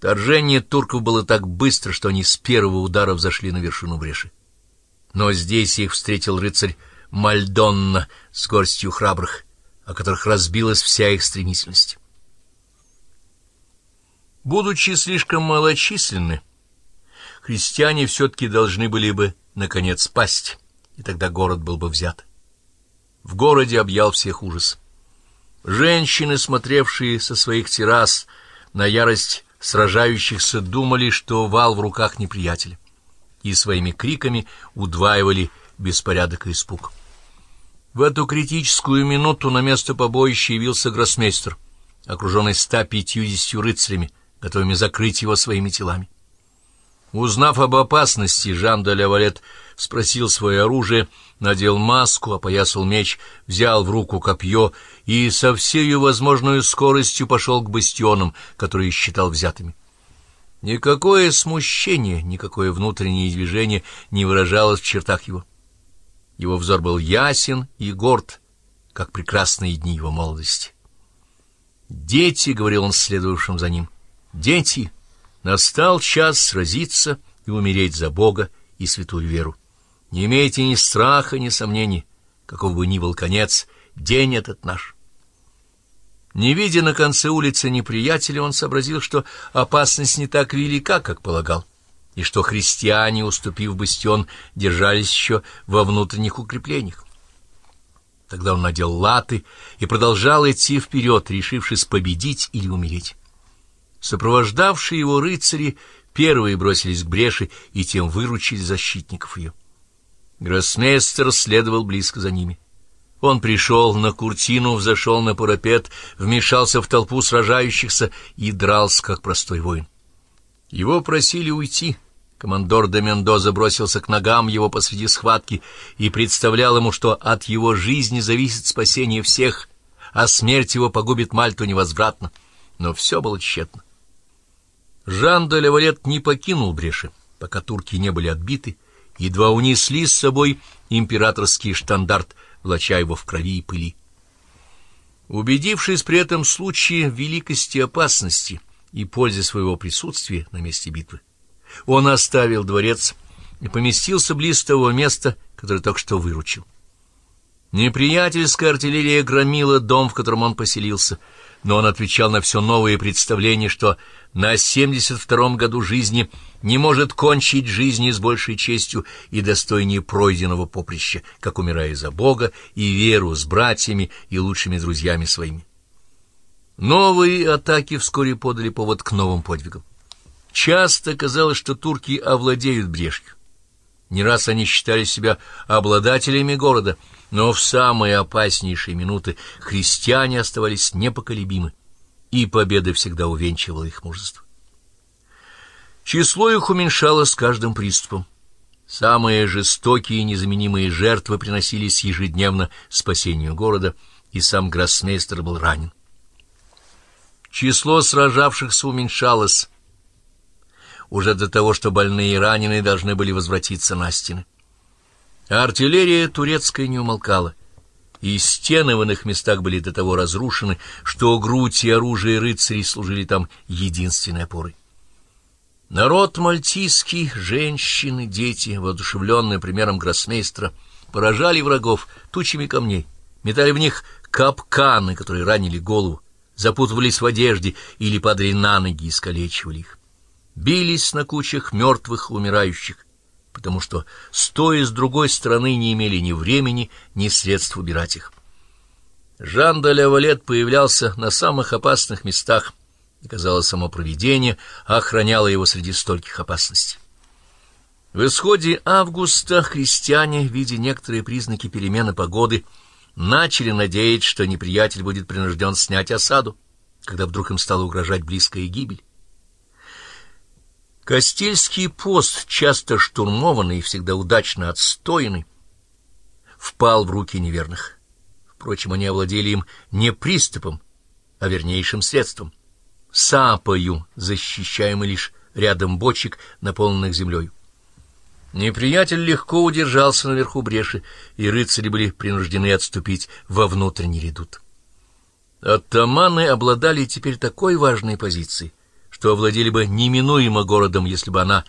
Торжение турков было так быстро, что они с первого удара взошли на вершину бреши. Но здесь их встретил рыцарь Мальдонна с горстью храбрых, о которых разбилась вся их стремительность. Будучи слишком малочисленны, христиане все-таки должны были бы, наконец, спасть, и тогда город был бы взят. В городе объял всех ужас. Женщины, смотревшие со своих террас на ярость сражающихся, думали, что вал в руках неприятеля, и своими криками удваивали беспорядок и испуг. В эту критическую минуту на место побоища явился гроссмейстер, окруженный ста пятьюдесятью рыцарями, готовыми закрыть его своими телами. Узнав об опасности, Жан де Лавалет спросил свое оружие, надел маску, опоясал меч, взял в руку копье и со всей возможной скоростью пошел к бастионам, которые считал взятыми. Никакое смущение, никакое внутреннее движение не выражалось в чертах его. Его взор был ясен и горд, как прекрасные дни его молодости. «Дети», — говорил он следовавшим за ним, — «дети, настал час сразиться и умереть за Бога и святую веру. Не имейте ни страха, ни сомнений, каков бы ни был конец, день этот наш». Не видя на конце улицы неприятеля, он сообразил, что опасность не так велика, как полагал и что христиане, уступив бастион, держались еще во внутренних укреплениях. Тогда он надел латы и продолжал идти вперед, решившись победить или умереть. Сопровождавшие его рыцари первые бросились к бреши и тем выручили защитников ее. Гроссмейстер следовал близко за ними. Он пришел на куртину, взошел на парапет, вмешался в толпу сражающихся и дрался, как простой воин. Его просили уйти — Командор де Мендоза бросился к ногам его посреди схватки и представлял ему, что от его жизни зависит спасение всех, а смерть его погубит Мальту невозвратно. Но все было тщетно. Жан де Левалет не покинул Бреши, пока турки не были отбиты, едва унесли с собой императорский штандарт, влача его в крови и пыли. Убедившись при этом случае великости опасности и пользе своего присутствия на месте битвы, он оставил дворец и поместился близ того места, которое только что выручил. Неприятельская артиллерия громила дом, в котором он поселился, но он отвечал на все новые представления, что на 72-м году жизни не может кончить жизни с большей честью и достойнее пройденного поприща, как умирая за Бога и веру с братьями и лучшими друзьями своими. Новые атаки вскоре подали повод к новым подвигам. Часто казалось, что турки овладеют брешью. Не раз они считали себя обладателями города, но в самые опаснейшие минуты христиане оставались непоколебимы, и победа всегда увенчивала их мужество. Число их уменьшалось с каждым приступом. Самые жестокие и незаменимые жертвы приносились ежедневно спасению города, и сам гроссмейстер был ранен. Число сражавшихся уменьшалось, уже до того, что больные и раненые должны были возвратиться на стены. А артиллерия турецкая не умолкала, и стены в иных местах были до того разрушены, что грудь и оружие рыцарей служили там единственной опорой. Народ мальтийский, женщины, дети, воодушевленные примером гроссмейстера, поражали врагов тучами камней, метали в них капканы, которые ранили голову, запутывались в одежде или падали на ноги и искалечивали их бились на кучах мертвых умирающих, потому что, стоя с другой стороны, не имели ни времени, ни средств убирать их. Жан де Лавалет появлялся на самых опасных местах, и, казалось, само провидение охраняло его среди стольких опасностей. В исходе августа христиане, видя некоторые признаки перемены погоды, начали надеяться, что неприятель будет принужден снять осаду, когда вдруг им стала угрожать близкая гибель. Костельский пост, часто штурмованный и всегда удачно отстоянный, впал в руки неверных. Впрочем, они овладели им не приступом, а вернейшим средством — сапою, защищаемый лишь рядом бочек, наполненных землей. Неприятель легко удержался наверху бреши, и рыцари были принуждены отступить во внутренний редут. Оттаманы обладали теперь такой важной позицией, что овладели бы неминуемо городом, если бы она